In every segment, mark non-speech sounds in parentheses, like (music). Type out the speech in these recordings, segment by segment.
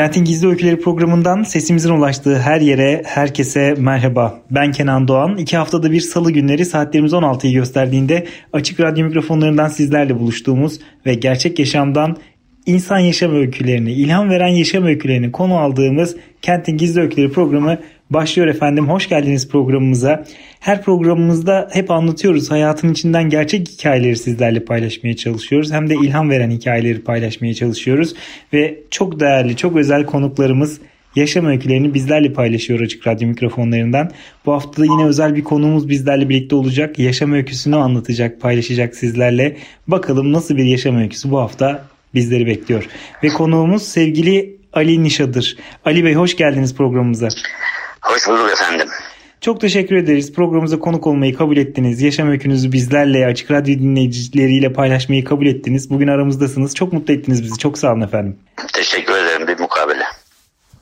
Kentin Gizli Öyküleri programından sesimizin ulaştığı her yere, herkese merhaba. Ben Kenan Doğan. İki haftada bir salı günleri saatlerimiz 16'yı gösterdiğinde açık radyo mikrofonlarından sizlerle buluştuğumuz ve gerçek yaşamdan insan yaşam öykülerini, ilham veren yaşam öykülerini konu aldığımız Kentin Gizli Öyküleri programı başlıyor efendim. Hoş geldiniz programımıza. Her programımızda hep anlatıyoruz. Hayatın içinden gerçek hikayeleri sizlerle paylaşmaya çalışıyoruz. Hem de ilham veren hikayeleri paylaşmaya çalışıyoruz. Ve çok değerli, çok özel konuklarımız yaşam öykülerini bizlerle paylaşıyor Açık Radyo mikrofonlarından. Bu hafta da yine özel bir konuğumuz bizlerle birlikte olacak. Yaşam öyküsünü anlatacak, paylaşacak sizlerle. Bakalım nasıl bir yaşam öyküsü bu hafta bizleri bekliyor. Ve konuğumuz sevgili Ali Nişadır. Ali Bey hoş geldiniz programımıza. Hoş bulduk efendim. Çok teşekkür ederiz. Programımıza konuk olmayı kabul ettiniz. Yaşam öykünüzü bizlerle, Açık Radyo dinleyicileriyle paylaşmayı kabul ettiniz. Bugün aramızdasınız. Çok mutlu ettiniz bizi. Çok sağ olun efendim. Teşekkür ederim bir mukabele.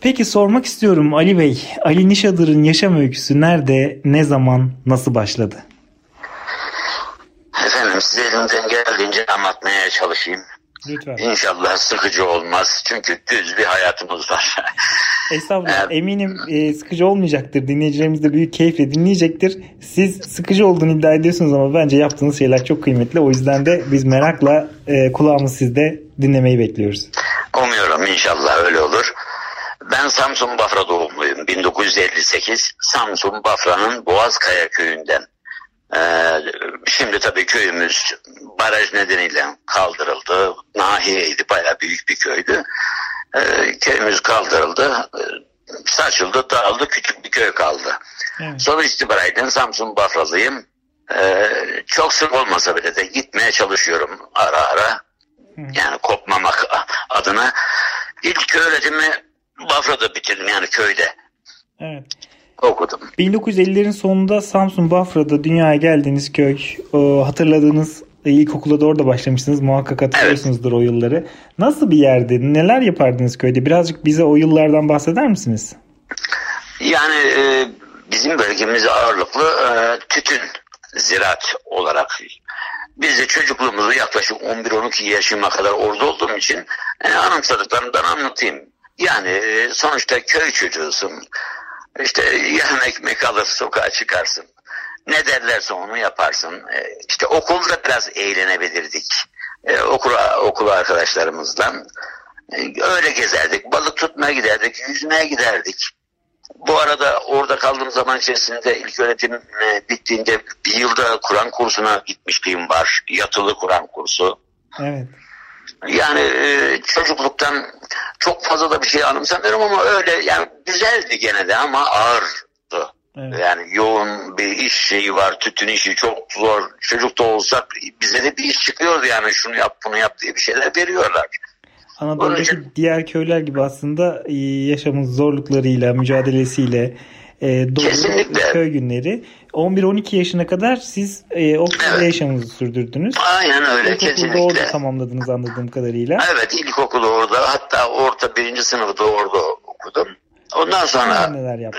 Peki sormak istiyorum Ali Bey. Ali Nişadır'ın yaşam öyküsü nerede, ne zaman, nasıl başladı? Efendim size elimden geldiğince anlatmaya çalışayım. Lütfen. İnşallah sıkıcı olmaz. Çünkü düz bir hayatımız var. (laughs) Estağfurullah. Eminim e, sıkıcı olmayacaktır. Dinleyicilerimiz de büyük keyifle dinleyecektir. Siz sıkıcı olduğunu iddia ediyorsunuz ama bence yaptığınız şeyler çok kıymetli. O yüzden de biz merakla e, kulağımız sizde dinlemeyi bekliyoruz. Umuyorum inşallah öyle olur. Ben Samsun Bafra doğumluyum. 1958 Samsun Bafra'nın Boğazkaya köyünden. Ee, şimdi tabii köyümüz baraj nedeniyle kaldırıldı. Nahiyeydi bayağı büyük bir köydü. Ee, köyümüz kaldırıldı. Ee, saçıldı dağıldı küçük bir köy kaldı. Evet. Sonuç itibariyle Samsun Bafralıyım. Ee, çok sık olmasa bile de gitmeye çalışıyorum ara ara. Hı. Yani kopmamak adına. İlk öğretimi Bafra'da bitirdim yani köyde. Evet okudum. 1950'lerin sonunda Samsun Bafra'da dünyaya geldiğiniz köy hatırladığınız e, ilkokula da orada başlamışsınız. Muhakkak hatırlıyorsunuzdur evet. o yılları. Nasıl bir yerdi? Neler yapardınız köyde? Birazcık bize o yıllardan bahseder misiniz? Yani e, bizim bölgemiz ağırlıklı e, tütün ziraat olarak biz de çocukluğumuzu yaklaşık 11-12 yaşıma kadar orada olduğum için e, anımsadıklarımdan anlatayım. Yani e, sonuçta köy çocuğusun. İşte yarın ekmek alır sokağa çıkarsın. Ne derlerse onu yaparsın. E, işte okulda biraz eğlenebilirdik. E, okula, okul arkadaşlarımızla. E, öyle gezerdik. Balık tutmaya giderdik. Yüzmeye giderdik. Bu arada orada kaldığım zaman içerisinde ilk öğretim e, bittiğinde bir yılda Kur'an kursuna gitmişliğim var. Yatılı Kur'an kursu. Evet. Yani e, çocukluktan çok fazla da bir şey anımsamıyorum ama öyle yani güzeldi gene de ama ağırdı. Evet. Yani yoğun bir iş şeyi var, tütün işi çok zor. Çocuk da olsak bize de bir iş çıkıyordu yani şunu yap bunu yap diye bir şeyler veriyorlar. Anadolu'daki için... diğer köyler gibi aslında e, yaşamın zorluklarıyla, mücadelesiyle e, dolu Kesinlikle. köy günleri. 11-12 yaşına kadar siz e, okulda evet. yaşamınızı sürdürdünüz. Aynen öyle İlkokulda kesinlikle. orada tamamladınız anladığım kadarıyla. Evet ilkokulu orada hatta orta birinci sınıfı da orada okudum. Ondan sonra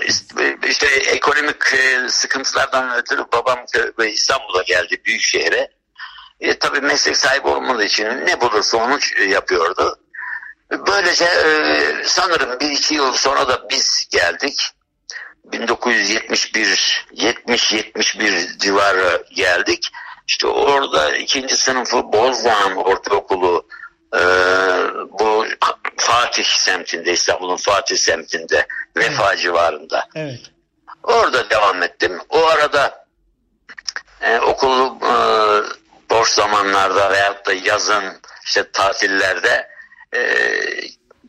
işte, işte ekonomik e, sıkıntılardan ötürü babam İstanbul'a geldi büyük şehre. E, tabii meslek sahibi olmadığı için ne bulursa onu yapıyordu. Böylece e, sanırım bir iki yıl sonra da biz geldik. 1971 70-71 civarı geldik. İşte orada ikinci sınıfı Bozdağ'ın ortaokulu e, bu Fatih semtinde İstanbul'un Fatih semtinde Vefa evet. civarında. Evet. Orada devam ettim. O arada e, okulu e, boş zamanlarda veyahut da yazın işte tatillerde e,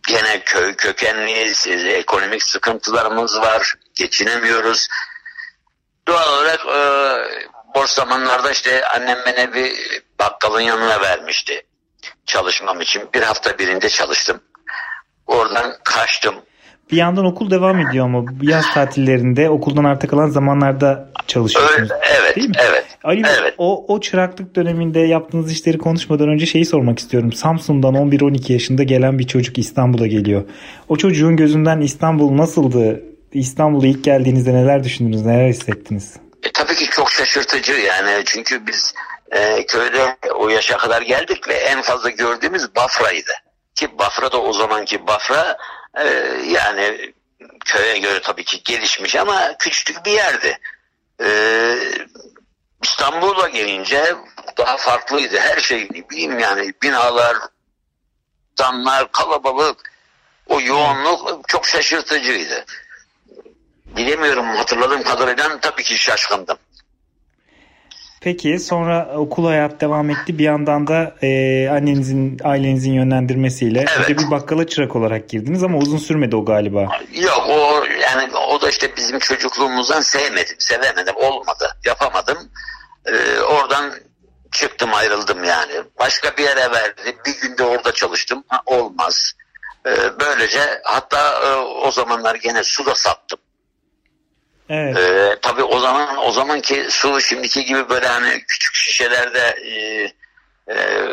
gene köy kökenliyiz, ekonomik sıkıntılarımız var, geçinemiyoruz. Doğal olarak e, boş zamanlarda işte annem beni bir bakkalın yanına vermişti çalışmam için. Bir hafta birinde çalıştım. Oradan kaçtım. Bir yandan okul devam ediyor ama yaz tatillerinde okuldan arta kalan zamanlarda çalışıyorsunuz. Öyle, evet, değil mi? evet. Ali Bey, evet. o, o çıraklık döneminde yaptığınız işleri konuşmadan önce şeyi sormak istiyorum. Samsun'dan 11-12 yaşında gelen bir çocuk İstanbul'a geliyor. O çocuğun gözünden İstanbul nasıldı? İstanbul'a ilk geldiğinizde neler düşündünüz, neler hissettiniz? E, tabii ki çok şaşırtıcı yani çünkü biz e, köyde o yaşa kadar geldik ve en fazla gördüğümüz Bafra'ydı. Ki Bafra da o zamanki Bafra e, yani köye göre tabii ki gelişmiş ama küçük bir yerdi. E, İstanbul'a gelince daha farklıydı. Her şey ne bileyim yani binalar, damlar, kalabalık, o yoğunluk çok şaşırtıcıydı. Bilemiyorum hatırladığım kadarıyla tabii ki şaşkındım. Peki sonra okul hayat devam etti. Bir yandan da e, annenizin, ailenizin yönlendirmesiyle Evet. önce bir bakkala çırak olarak girdiniz ama uzun sürmedi o galiba. Yok o yani o da işte bizim çocukluğumuzdan sevmedim, sevemedim, olmadı, yapamadım. Ee, oradan çıktım ayrıldım yani. Başka bir yere verdi. Bir günde orada çalıştım. Ha, olmaz. Ee, böylece hatta e, o zamanlar gene su da sattım. Evet. Ee, tabii o zaman o zamanki su şimdiki gibi böyle hani küçük şişelerde e, e,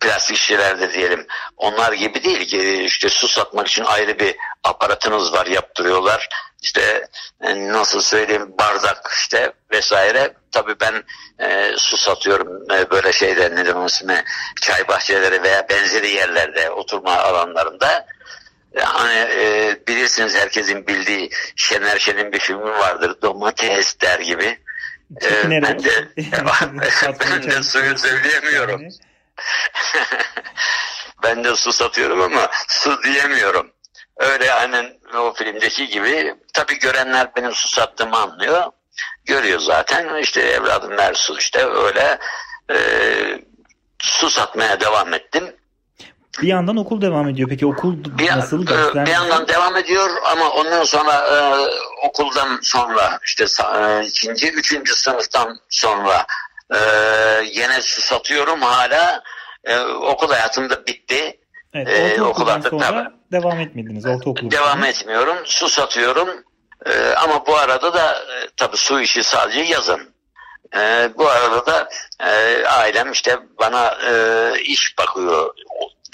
plastik şişelerde diyelim onlar gibi değil ki işte su satmak için ayrı bir aparatınız var yaptırıyorlar. İşte e, nasıl söyleyeyim bardak işte vesaire. Tabii ben e, su satıyorum e, böyle nedir onun ismi çay bahçeleri veya benzeri yerlerde oturma alanlarında Hani e, bilirsiniz herkesin bildiği Şener Şen'in bir filmi vardır. Domates der gibi. E, ben de, (laughs) ben de suyu söyleyemiyorum. Yani. (laughs) ben de su satıyorum ama su diyemiyorum. Öyle aynen o filmdeki gibi. Tabii görenler benim su sattığımı anlıyor. Görüyor zaten. İşte evladım ver su işte öyle e, su satmaya devam ettim. Bir yandan okul devam ediyor. Peki okul Bir, nasıl? e, Dersler bir yandan devam ediyor ama ondan sonra e, okuldan sonra işte e, ikinci, üçüncü sınıftan sonra e, yine su satıyorum hala. E, okul hayatım da bitti. Evet, e, ortaokuldan okullarda sonra tabii. devam etmediniz. Ortaokul. Devam etmiyorum. Su satıyorum. E, ama bu arada da e, tabii su işi sadece yazın. E, bu arada da e, ailem işte bana e, iş bakıyor.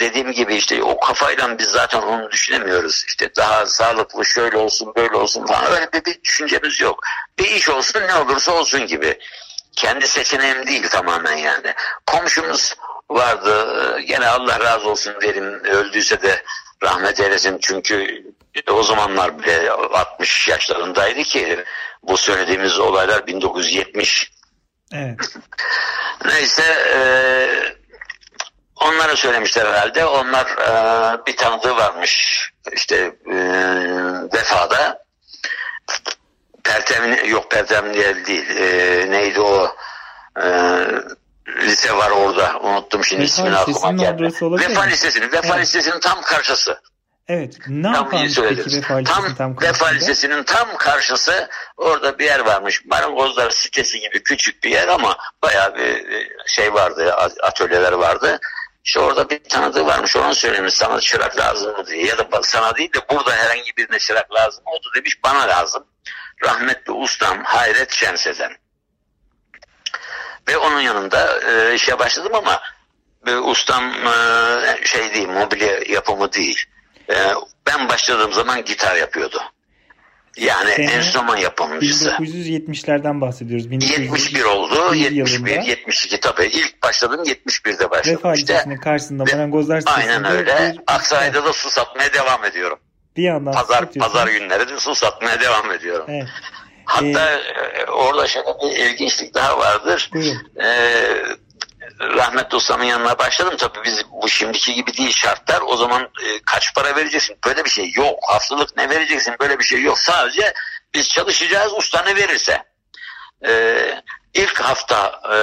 Dediğim gibi işte o kafayla biz zaten onu düşünemiyoruz. İşte daha sağlıklı şöyle olsun böyle olsun falan öyle bir, bir düşüncemiz yok. Bir iş olsun ne olursa olsun gibi. Kendi seçeneğim değil tamamen yani. Komşumuz vardı. Gene Allah razı olsun derim. Öldüyse de rahmet eylesin. Çünkü o zamanlar bile 60 yaşlarındaydı ki bu söylediğimiz olaylar 1970 Evet. (laughs) Neyse e, onlara söylemişler herhalde. Onlar e, bir tanıdığı varmış işte e, vefada. Pertemin yok Pertemin yer değil. E, neydi o? E, lise var orada. Unuttum şimdi Vefa ismini aklıma geldi. Vefa? Lisesi'nin. Vefa Evet. Lisesi'nin tam karşısı. Evet. Ne Tam yaparmış peki. Vefa Tam, Lisesi'nin tam Vefa? Lisesi'nin tam karşısı orada bir yer varmış. Marangozlar sitesi gibi küçük bir yer ama bayağı bir e, şey vardı, atölyeler vardı. İşte orada bir tanıdığı varmış. Onu söylemiş sana çırak lazım mı diye. Ya da sana değil de burada herhangi birine çırak lazım. O da demiş bana lazım. Rahmetli ustam Hayret Şemsezen. Ve onun yanında e, işe başladım ama e, ustam e, şey değil, mobilya yapımı değil. E, ben başladığım zaman gitar yapıyordu. Yani Sene enstrüman yapımcısı. 1970'lerden bahsediyoruz. 71 oldu. 71 71, yılında. 72 tabii. İlk başladım 71'de başladım. Vefa işte. Karşısında Ve- Marangozlar Aynen öyle. bir- Aksaray'da da su satmaya devam ediyorum. bir yandan Pazar pazar günleri de su satmaya devam ediyorum. Evet. Hatta e, orada şöyle bir ilginçlik daha vardır. Buyurun. Ee, rahmetli ustamın yanına başladım. Tabii biz bu şimdiki gibi değil şartlar. O zaman e, kaç para vereceksin? Böyle bir şey yok. Haftalık ne vereceksin? Böyle bir şey yok. Sadece biz çalışacağız usta ne verirse. Ee, ilk hafta e,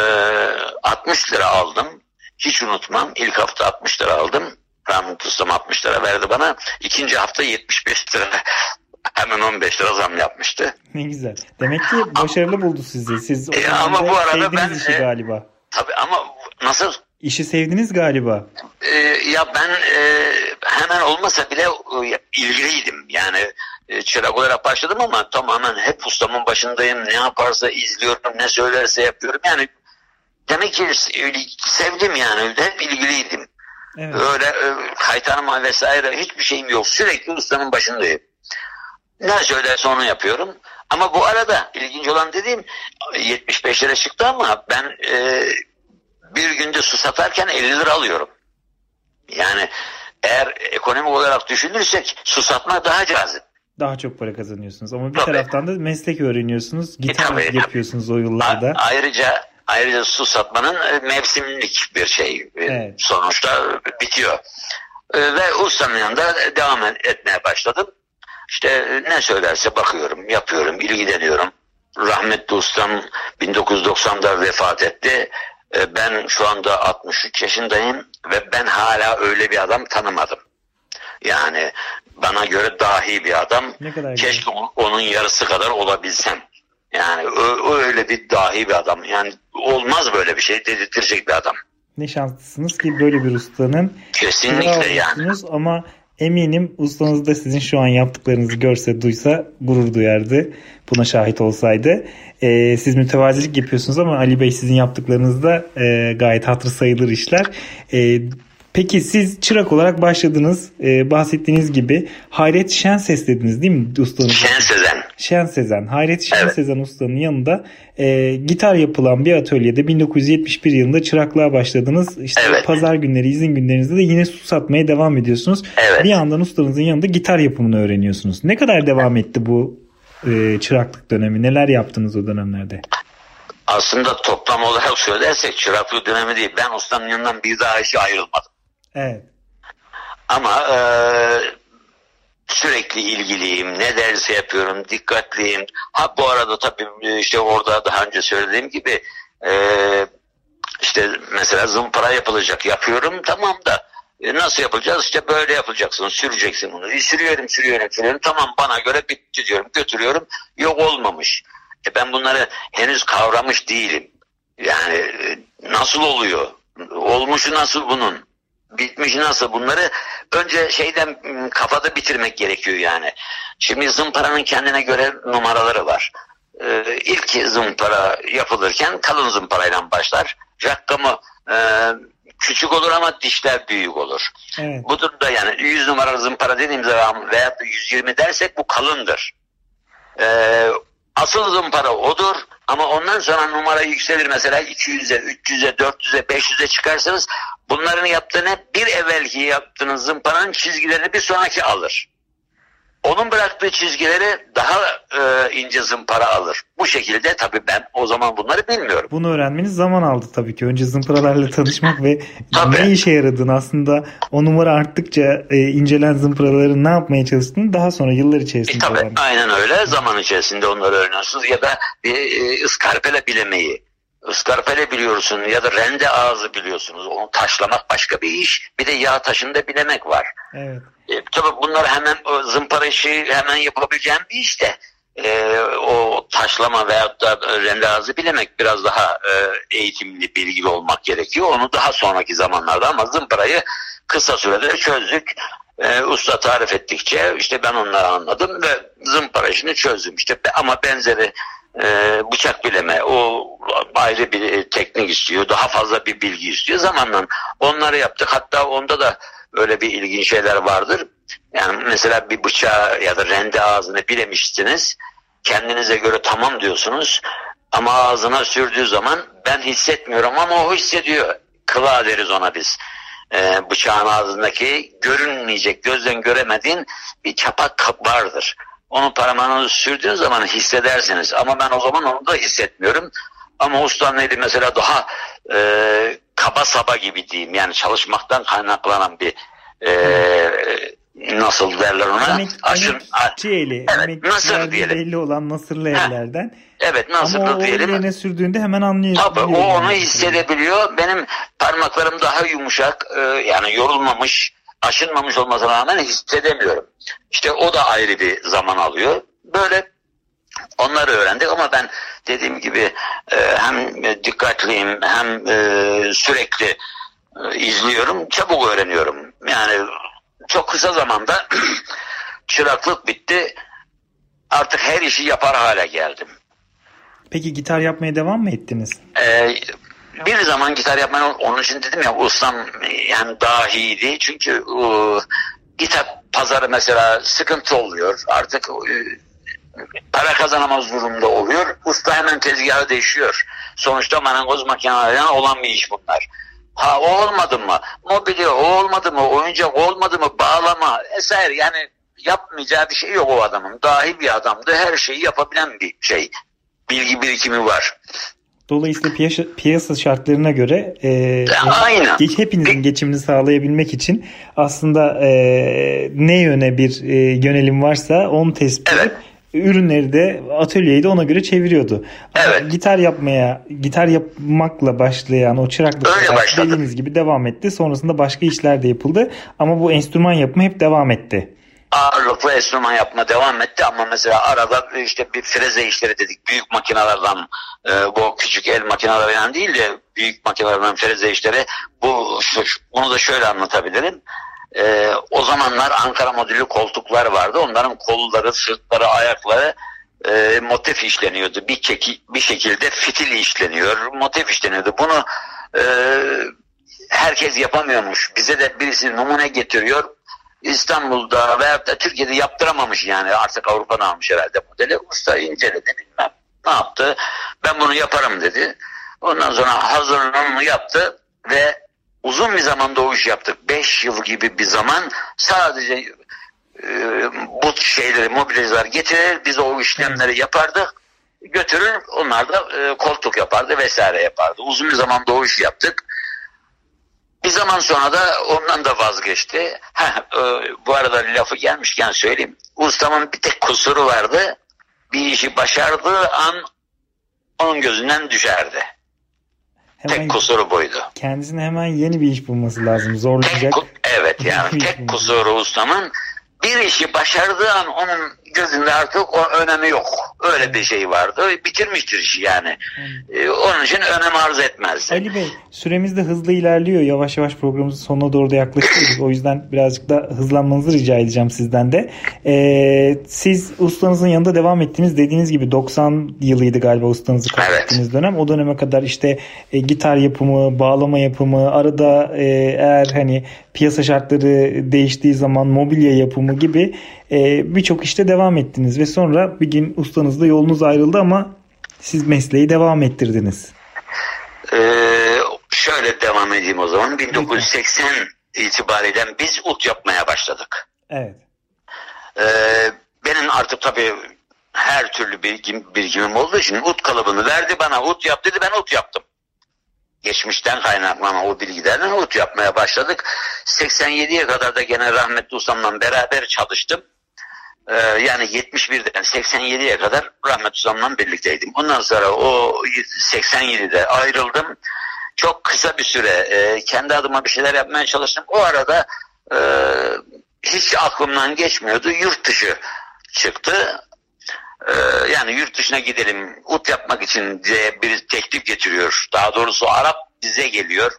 60 lira aldım. Hiç unutmam. İlk hafta 60 lira aldım. Rahmetli ustam 60 lira verdi bana. İkinci hafta 75 lira. (laughs) Hemen 15 lira zam yapmıştı. Ne güzel. Demek ki başarılı buldu sizi. Siz o E, ama bu arada ben, işi e, galiba. Tabii ama nasıl? İşi sevdiniz galiba. E, ya ben e, hemen olmasa bile e, ilgiliydim. Yani e, çırak olarak başladım ama tamamen hep ustamın başındayım. Ne yaparsa izliyorum, ne söylerse yapıyorum. Yani demek ki sevdim yani. Hep ilgiliydim. Evet. Öyle e, kaytarma vesaire hiçbir şeyim yok. Sürekli ustanın başındayım. Ne söylerse onu yapıyorum. Ama bu arada ilginç olan dediğim 75 lira çıktı ama ben e, bir günde su satarken 50 lira alıyorum. Yani eğer ekonomik olarak düşünürsek su satmak daha cazip. Daha çok para kazanıyorsunuz ama bir tabii. taraftan da meslek öğreniyorsunuz. Gitar e, tabii, yapıyorsunuz o yıllarda. A- ayrıca ayrıca su satmanın e, mevsimlik bir şey. E, evet. Sonuçta bitiyor. E, ve ustanın yanında devam etmeye başladım. İşte ne söylerse bakıyorum, yapıyorum, ilgileniyorum. Rahmetli ustam 1990'da vefat etti. E, ben şu anda 63 yaşındayım ve ben hala öyle bir adam tanımadım. Yani bana göre dahi bir adam. Keşke güzel. onun yarısı kadar olabilsem. Yani öyle bir dahi bir adam. Yani olmaz böyle bir şey dedirtecek bir adam. Ne şanslısınız ki böyle bir ustanın. Kesinlikle yani. Ama eminim ustanız da sizin şu an yaptıklarınızı görse duysa gurur duyardı. Buna şahit olsaydı. Ee, siz mütevazilik yapıyorsunuz ama Ali Bey sizin yaptıklarınız da e, gayet hatır sayılır işler. E, Peki siz çırak olarak başladınız. Ee, bahsettiğiniz gibi Hayret Şen Ses dediniz değil mi ustanın? Şen Sezen. Şen Sezen. Hayret Şen evet. Sezen ustanın yanında e, gitar yapılan bir atölyede 1971 yılında çıraklığa başladınız. İşte evet. pazar günleri, izin günlerinizde de yine su satmaya devam ediyorsunuz. Evet. Bir yandan ustanızın yanında gitar yapımını öğreniyorsunuz. Ne kadar devam etti bu e, çıraklık dönemi? Neler yaptınız o dönemlerde? Aslında toplam olarak (laughs) söylersek çıraklık dönemi değil. Ben ustanın yanından bir daha hiç ayrılmadım. Evet. Ama e, sürekli ilgiliyim. Ne derse yapıyorum. Dikkatliyim. Ha bu arada tabii işte orada daha önce söylediğim gibi e, işte mesela zımpara yapılacak. Yapıyorum tamam da e, nasıl yapacağız? İşte böyle yapacaksın. Süreceksin bunu. E, sürüyorum, sürüyorum, sürüyorum. Tamam bana göre bitti diyorum. Götürüyorum. Yok olmamış. E ben bunları henüz kavramış değilim. Yani e, nasıl oluyor? Olmuşu nasıl bunun? bitmiş nasıl bunları önce şeyden kafada bitirmek gerekiyor yani. Şimdi zımparanın kendine göre numaraları var. Ee, ilk zımpara yapılırken kalın zımparayla başlar. Rakamı e, küçük olur ama dişler büyük olur. Evet. Bu durumda yani 100 numaralı zımpara dediğim zaman veya 120 dersek bu kalındır. Ee, asıl zımpara odur ama ondan sonra numara yükselir mesela 200'e, 300'e, 400'e, 500'e çıkarsanız bunların yaptığını bir evvelki yaptığınız zımparanın çizgilerini bir sonraki alır. Onun bıraktığı çizgileri daha e, ince zımpara alır. Bu şekilde tabii ben o zaman bunları bilmiyorum. Bunu öğrenmeniz zaman aldı tabii ki. Önce zımparalarla tanışmak ve (laughs) ne işe yaradığını aslında o numara arttıkça e, incelen zımparaların ne yapmaya çalıştığını daha sonra yıllar içerisinde e, tabii, öğrendim. Aynen öyle. Zaman içerisinde onları öğreniyorsunuz ya da bir e, ıskarpele bilemeyi ıskarpele biliyorsun ya da rende ağzı biliyorsunuz. Onu taşlamak başka bir iş. Bir de yağ taşında bilemek var. Evet. E, tabii bunlar hemen zımpara işi hemen yapabileceğim bir iş de e, o taşlama veyahut da rende ağzı bilemek biraz daha e, eğitimli, bilgili olmak gerekiyor. Onu daha sonraki zamanlarda ama zımparayı kısa sürede çözdük. E, usta tarif ettikçe işte ben onları anladım ve zımpara işini çözdüm. İşte ama benzeri e, bıçak bileme o ayrı bir e, teknik istiyor. Daha fazla bir bilgi istiyor. Zamanla onları yaptık. Hatta onda da öyle bir ilginç şeyler vardır. Yani mesela bir bıçağı ya da rende ağzını bilemişsiniz. Kendinize göre tamam diyorsunuz. Ama ağzına sürdüğü zaman ben hissetmiyorum ama o hissediyor. Kıla deriz ona biz. Ee, bıçağın ağzındaki görünmeyecek, gözden göremediğin bir çapak vardır. Onu parmağınızı sürdüğün zaman hissedersiniz. Ama ben o zaman onu da hissetmiyorum. Ama ustam neydi mesela daha e, kaba saba gibi diyeyim. Yani çalışmaktan kaynaklanan bir e, nasıl derler ona? Emek, Aşın, eli. Evet, nasır diyelim. belli olan nasırlı ha. ellerden. Evet nasırlı Ama diyelim. Ama o sürdüğünde hemen anlıyor. Tabii o onu hissedebiliyor. Benim parmaklarım daha yumuşak e, yani yorulmamış aşınmamış olmasına rağmen hissedemiyorum. İşte o da ayrı bir zaman alıyor. Böyle onları öğrendik ama ben dediğim gibi e, hem dikkatliyim hem e, sürekli e, izliyorum. Çabuk öğreniyorum. Yani çok kısa zamanda (clears throat) çıraklık bitti. Artık her işi yapar hale geldim. Peki gitar yapmaya devam mı ettiniz? Ee, bir zaman gitar yapmayı onun için dedim ya ustam yani dahiydi. Çünkü e, gitar pazarı mesela sıkıntı oluyor. Artık e, para kazanamaz durumda oluyor. Usta hemen tezgahı değişiyor. Sonuçta marangoz makinelerinden olan bir iş bunlar. Ha o olmadı mı? Mobilya o olmadı mı? Oyuncak olmadı mı? Bağlama vesaire yani yapmayacağı bir şey yok o adamın. Dahi bir adamdı. Her şeyi yapabilen bir şey. Bilgi birikimi var. Dolayısıyla piyasa, piyasa şartlarına göre e, Aynen. Geç, hepinizin geçimini sağlayabilmek için aslında e, ne yöne bir e, yönelim varsa onu tespit Evet. ürünleri de atölyeyi de ona göre çeviriyordu. Ama Evet. gitar yapmaya, gitar yapmakla başlayan o çıraklık dediğiniz gibi devam etti. Sonrasında başka işler de yapıldı ama bu enstrüman yapımı hep devam etti. Ağırlıklı enstrüman yapma devam etti ama mesela arada işte bir freze işleri dedik büyük makinelerden e, bu küçük el makinelerinden değil de büyük makinelerden freze işleri bu şu- bunu da şöyle anlatabilirim. E, o zamanlar Ankara modülü koltuklar vardı. Onların kolları, sırtları, ayakları e, motif işleniyordu. Bir, çeki, bir şekilde fitil işleniyor, motif işleniyordu. Bunu e, herkes yapamıyormuş. Bize de birisi numune getiriyor. İstanbul'da veyahut da Türkiye'de yaptıramamış yani artık Avrupa'da almış herhalde modeli. Usta inceledi bilmem ne yaptı. Ben bunu yaparım dedi. Ondan sonra hazırlığını yaptı ve uzun bir zamanda o iş yaptık. 5 yıl gibi bir zaman sadece e, bu şeyleri mobilyacılar getirir biz o işlemleri yapardık götürür onlar da e, koltuk yapardı vesaire yapardı. Uzun bir zamanda o işi yaptık. Bir zaman sonra da ondan da vazgeçti. Heh, e, bu arada lafı gelmişken söyleyeyim. Ustamın bir tek kusuru vardı. Bir işi başardığı an onun gözünden düşerdi. Hemen Tek kusuru buydu. kendisine hemen yeni bir iş bulması lazım. Tek, Zorlayacak. ku- evet yani tek kusuru ustamın bir işi başardığı an onun gözünde artık o önemi yok. Öyle bir şey vardı. Bitirmiştir işi yani. E, onun için önem arz etmezdi. Ali Bey süremiz de hızlı ilerliyor. Yavaş yavaş programımızın sonuna doğru da yaklaşıyoruz. o yüzden birazcık da hızlanmanızı rica edeceğim sizden de. Ee, siz ustanızın yanında devam ettiniz. Dediğiniz gibi 90 yılıydı galiba ustanızı kaybettiğiniz dönem. O döneme kadar işte e, gitar yapımı, bağlama yapımı, arada e, eğer hani piyasa şartları değiştiği zaman mobilya yapımı gibi e, birçok işte devam ettiniz ve sonra bir gün ustanızla yolunuz ayrıldı ama siz mesleği devam ettirdiniz. Ee, şöyle devam edeyim o zaman. 1980 itibariyle biz ut yapmaya başladık. Evet. Ee, benim artık tabii her türlü bilgim, bilgimim olduğu için ut kalıbını verdi bana ut yap dedi ben ut yaptım. Geçmişten kaynaklanan o bilgilerden ut yapmaya başladık. 87'ye kadar da gene rahmetli ustamla beraber çalıştım. Ee, yani 71'den 87'ye kadar rahmetli ustamla birlikteydim. Ondan sonra o 87'de ayrıldım. Çok kısa bir süre e, kendi adıma bir şeyler yapmaya çalıştım. O arada e, hiç aklımdan geçmiyordu. Yurt dışı çıktı. Ee, yani yurt dışına gidelim ut yapmak için diye bir teklif getiriyor. Daha doğrusu Arap bize geliyor.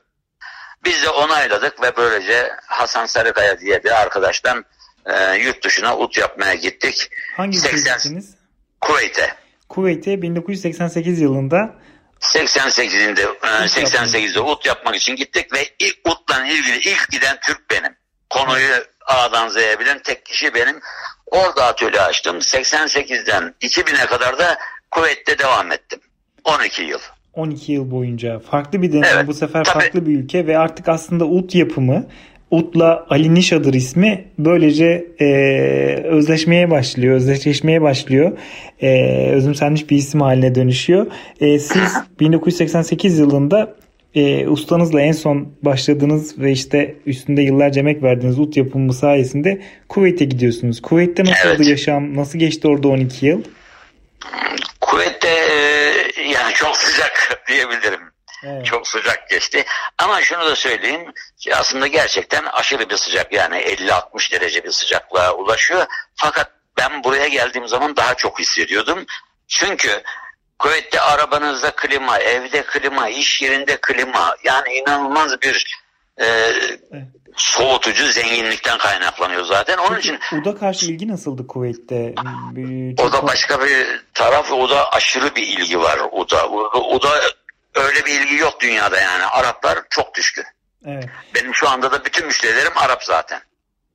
Biz de onayladık ve böylece Hasan Sarıkaya diye bir arkadaştan e, yurt dışına ut yapmaya gittik. Hangi 80 gittiniz? Kuveyt'e. Kuveyt'e 1988 yılında 88'inde e, 88'de ut yapmak için gittik ve ilk utla ilgili ilk giden Türk benim. Konuyu A'dan Z'ye bilen tek kişi benim. Orada atölye açtım. 88'den 2000'e kadar da Kuveyt'te devam ettim. 12 yıl. 12 yıl boyunca farklı bir deneyim Evet, bu sefer tabii. farklı bir ülke ve artık aslında ut yapımı Ut'la Ali Nişadır ismi böylece e, özleşmeye başlıyor, özdeşleşmeye başlıyor. E, özümsenmiş bir isim haline dönüşüyor. E, siz (laughs) 1988 yılında e, ustanızla en son başladığınız ve işte üstünde yıllarca emek verdiğiniz ut yapımı sayesinde Kuveyt'e gidiyorsunuz. Kuveyt'te nasıldı Evet. yaşam? Nasıl geçti orada 12 yıl? Kuveyt'te e, yani çok sıcak (laughs) diyebilirim. Evet. Çok sıcak geçti. Ama şunu da söyleyeyim ki aslında gerçekten aşırı bir sıcak yani 50-60 derece bir sıcaklığa ulaşıyor. Fakat ben buraya geldiğim zaman daha çok hissediyordum. Çünkü Kuveyt'te arabanızda klima, evde klima, iş yerinde klima yani inanılmaz bir e, soğutucu zenginlikten kaynaklanıyor zaten. Onun için Uda karşı ilgi nasıldı Kuveyt'te? Bir- o çok- da başka bir taraf. O da aşırı bir ilgi var. O da, o da öyle bir ilgi yok dünyada yani. Araplar çok düşkün. Evet. Benim şu anda da bütün müşterilerim Arap zaten.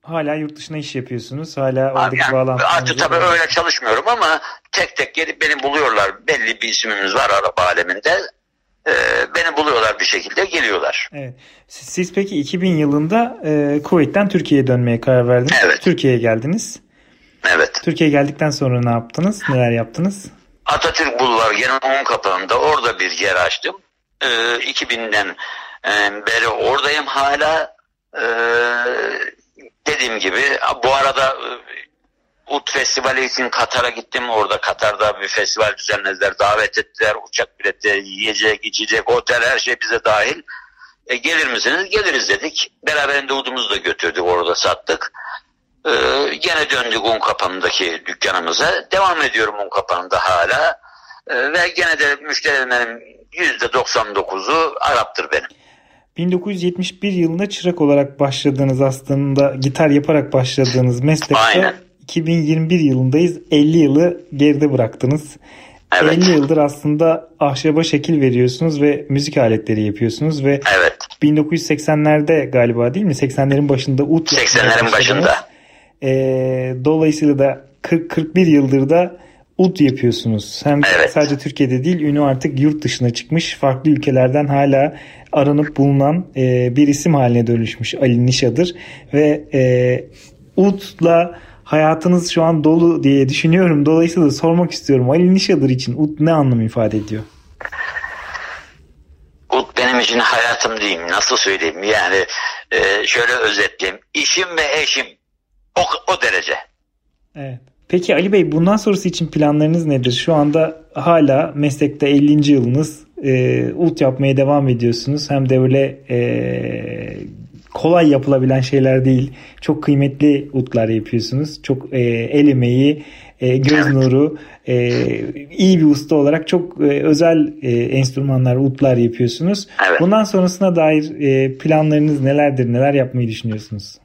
Hala yurt dışına iş yapıyorsunuz. Hala oradaki yani bağlantınız. artık tabii öyle çalışmıyorum ama tek tek gelip beni buluyorlar. Belli bir ismimiz var Arap aleminde. Ee, beni buluyorlar bir şekilde geliyorlar. Evet. Siz, siz peki 2000 yılında e, Kuveyt'ten Türkiye'ye dönmeye karar verdiniz. Evet. Türkiye'ye geldiniz. Evet. Türkiye'ye geldikten sonra ne yaptınız? Neler yaptınız? Atatürk Bulvar gene onun kapağında orada bir yer açtım. Ee, 2000'den e, beri oradayım hala. Ee, dediğim gibi bu arada e, Ut Festivali için Katar'a gittim. Orada Katar'da bir festival düzenlediler. Davet ettiler. Uçak bileti, yiyecek, içecek, otel her şey bize dahil. E, gelir misiniz? Geliriz dedik. Beraberinde udumuzu da götürdük. Orada sattık. Ee, gene döndük un kapanındaki dükkanımıza. Devam ediyorum un kapanında hala. Ee, ve gene de müşterilerin %99'u Arap'tır benim. 1971 yılında çırak olarak başladığınız aslında gitar yaparak başladığınız meslekte Aynen. 2021 yılındayız. 50 yılı geride bıraktınız. Evet. 50 yıldır aslında ahşaba şekil veriyorsunuz ve müzik aletleri yapıyorsunuz ve Evet. 1980'lerde galiba değil mi? 80'lerin başında ut yapmaya 80'lerin başladınız. başında. Ee, dolayısıyla da 40-41 yıldır da ut yapıyorsunuz. Hem Evet. sadece Türkiye'de değil ünü artık yurt dışına çıkmış. Farklı ülkelerden hala aranıp bulunan e, bir isim haline dönüşmüş Ali Nişadır. Ve e, utla hayatınız şu an dolu diye düşünüyorum. Dolayısıyla da sormak istiyorum. Ali Nişadır için ut ne anlam ifade ediyor? Ut benim için hayatım diyeyim. Nasıl söyleyeyim? Yani e, şöyle özetleyeyim. İşim ve eşim. O, o derece. Evet. Peki Ali Bey bundan sonrası için planlarınız nedir? Şu anda hala meslekte 50. yılınız. E, ut yapmaya devam ediyorsunuz. Hem de öyle e, kolay yapılabilen şeyler değil. Çok kıymetli utlar yapıyorsunuz. Çok e, el emeği, e, göz nuru, e, iyi bir usta olarak çok e, özel e, enstrümanlar, utlar yapıyorsunuz. Evet. Bundan sonrasına dair e, planlarınız nelerdir? Neler yapmayı düşünüyorsunuz?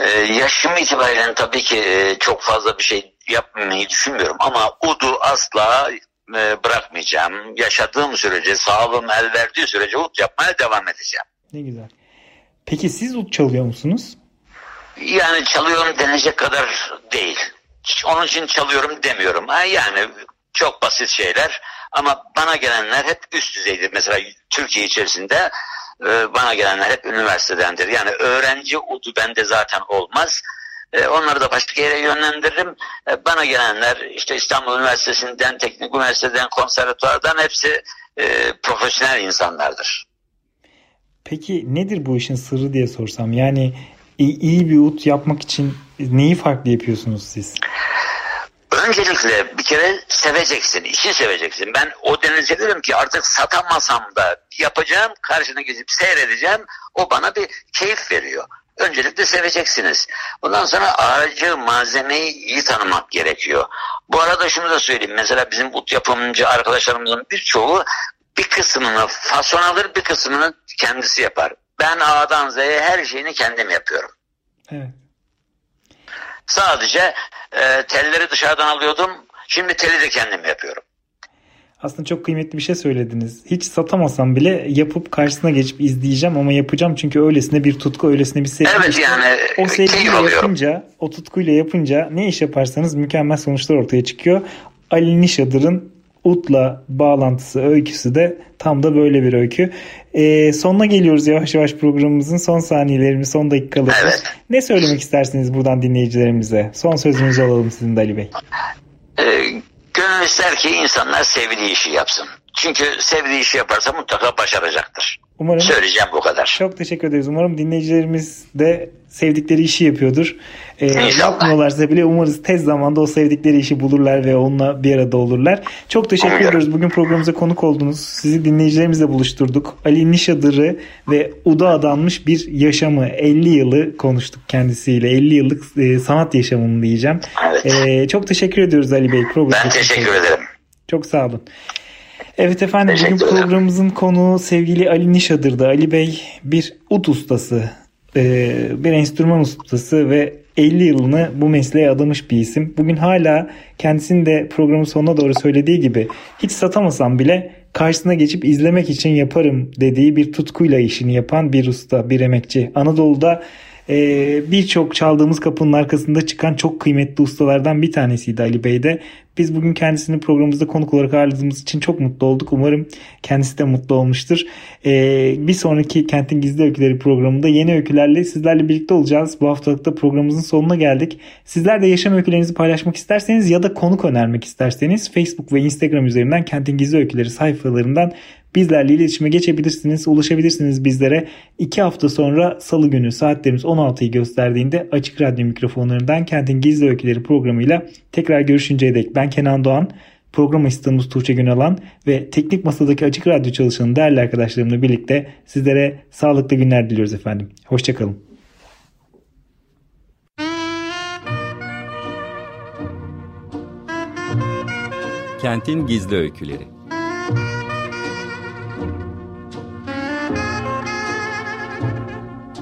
Ee, yaşım itibariyle tabii ki e, çok fazla bir şey yapmayı düşünmüyorum ama udu asla e, bırakmayacağım. Yaşadığım sürece, sağlığım el verdiği sürece ud yapmaya devam edeceğim. Ne güzel. Peki siz ut çalıyor musunuz? Yani çalıyorum denecek kadar değil. Onun için çalıyorum demiyorum. Ha, yani çok basit şeyler ama bana gelenler hep üst düzeydir. Mesela Türkiye içerisinde e, bana gelenler hep üniversitedendir. Yani öğrenci udu bende zaten olmaz. E, onları da başka yere yönlendiririm. E, bana gelenler işte İstanbul Üniversitesi'nden, Teknik Üniversiteden, konservatuvardan hepsi e, profesyonel insanlardır. Peki nedir bu işin sırrı diye sorsam? Yani iyi bir ut yapmak için neyi farklı yapıyorsunuz siz? Öncelikle bir kere seveceksin, işi seveceksin. Ben o denize derim ki artık satamasam da yapacağım, karşına geçip seyredeceğim. O bana bir keyif veriyor. Öncelikle seveceksiniz. Bundan sonra aracı, malzemeyi iyi tanımak gerekiyor. Bu arada şunu da söyleyeyim. Mesela bizim ut yapımcı arkadaşlarımızın birçoğu bir kısmını fason alır, bir kısmını kendisi yapar. Ben A'dan Z'ye her şeyini kendim yapıyorum. Evet. Sadece e, telleri dışarıdan alıyordum. Şimdi teli de kendim yapıyorum. Aslında çok kıymetli bir şey söylediniz. Hiç satamasam bile yapıp karşısına geçip izleyeceğim ama yapacağım çünkü öylesine bir tutku, öylesine bir sevgi. Evet İşte yani o sevgiyle yapınca, o tutkuyla yapınca ne iş yaparsanız mükemmel sonuçlar ortaya çıkıyor. Ali Nişadır'ın Ut'la bağlantısı, öyküsü de tam da böyle bir öykü. Ee, sonuna geliyoruz yavaş yavaş programımızın son saniyelerimiz, son dakikalarımız. Evet. Ne söylemek istersiniz buradan dinleyicilerimize? Son sözünüzü alalım sizin de Ali Bey. E, gönül ister ki insanlar sevdiği işi yapsın. Çünkü sevdiği işi yaparsa mutlaka başaracaktır. Umarım Söyleyeceğim bu kadar. Çok teşekkür ederiz. Umarım dinleyicilerimiz de sevdikleri işi yapıyordur. Ee, İnşallah. yapmıyorlarsa bile umarız tez zamanda o sevdikleri işi bulurlar ve onunla bir arada olurlar. Çok teşekkür Umuyorum. ediyoruz. Bugün programımıza konuk oldunuz. Sizi dinleyicilerimizle buluşturduk. Ali Nişadır'ı ve Uda adanmış bir yaşamı 50 yılı konuştuk kendisiyle. 50 yıllık e, sanat yaşamını diyeceğim. Evet. Ee, çok teşekkür ediyoruz Ali Bey. Ben Programımıza teşekkür ederim. Çok sağ olun. Evet efendim bugün programımızın konuğu sevgili Ali Nişadır'dı. Ali Bey bir ut ustası, e, bir enstrüman ustası ve 50 yılını bu mesleğe adamış bir isim. Bugün hala kendisinin de programın sonuna doğru söylediği gibi hiç satamasam bile karşısına geçip izlemek için yaparım dediği bir tutkuyla işini yapan bir usta, bir emekçi. Anadolu'da e, birçok çaldığımız kapının arkasında çıkan çok kıymetli ustalardan bir tanesiydi Ali Bey de. Biz bugün kendisini programımızda konuk olarak ağırladığımız için çok mutlu olduk. Umarım kendisi de mutlu olmuştur. Ee, bir sonraki Kentin Gizli Öyküleri programında yeni öykülerle sizlerle birlikte olacağız. Bu haftalıkta programımızın sonuna geldik. Sizler de yaşam öykülerinizi paylaşmak isterseniz ya da konuk önermek isterseniz Facebook ve Instagram üzerinden Kentin Gizli Öyküleri sayfalarından bizlerle iletişime geçebilirsiniz, ulaşabilirsiniz bizlere. İki hafta sonra salı günü saatlerimiz 16'yı gösterdiğinde Açık Radyo mikrofonlarından Kentin Gizli Öyküleri programıyla tekrar görüşünceye dek ben Kenan Doğan, program asistanımız Tuğçe Günalan ve teknik masadaki Açık Radyo çalışanı değerli arkadaşlarımla birlikte sizlere sağlıklı günler diliyoruz efendim. Hoşçakalın. Kentin Gizli Öyküleri